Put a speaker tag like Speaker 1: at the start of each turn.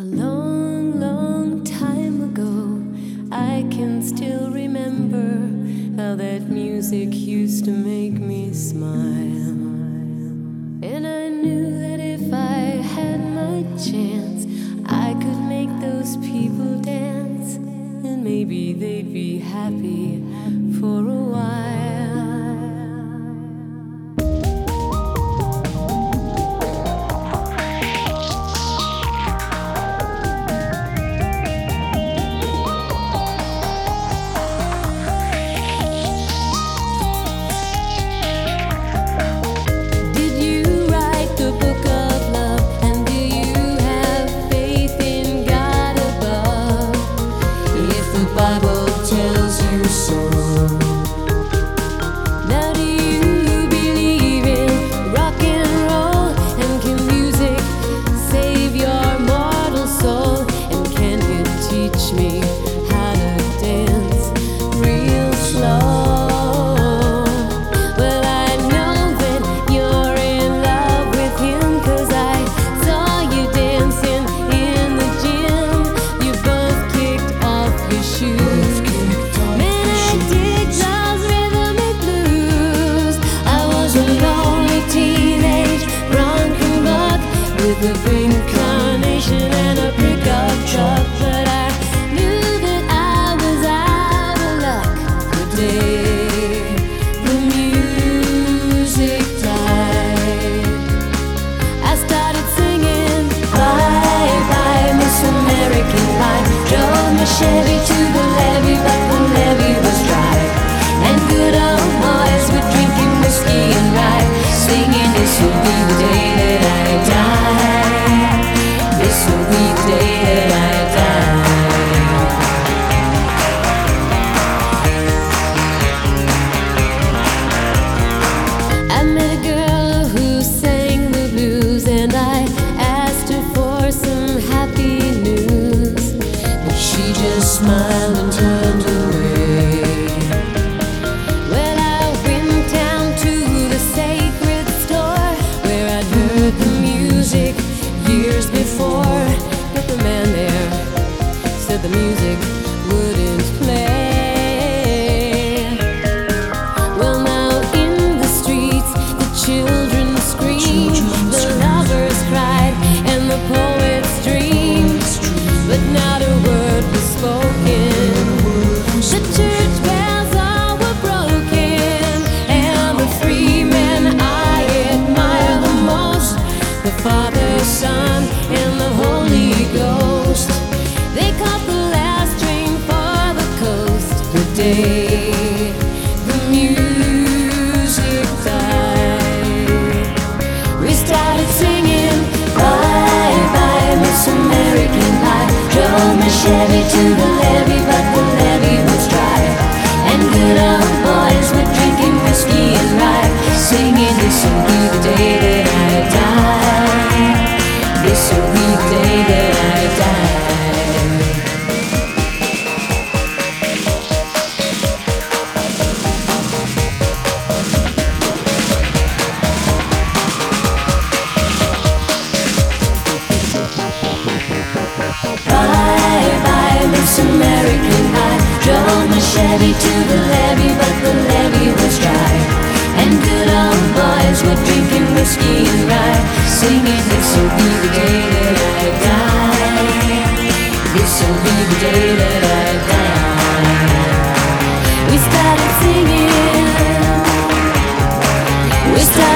Speaker 1: A long, long time ago, I can still remember how that music used to make me smile. And I knew that if I had my chance, I could make those people dance, and maybe they'd be happy for a while. Now Chevy to the levee, but the levee was dry. And good old boys were drinking whiskey and rye, singing, This will be the day that I die. This will be the day that My. ghost. They caught the last train for the coast today. The music died. We started singing bye bye, Miss American Pie. Drove my Chevy to the steady to the levee, but the levee was dry. And good old boys were drinking whiskey and rye, singing, This'll be the day that I die. This'll be the day that I die. We started singing. We started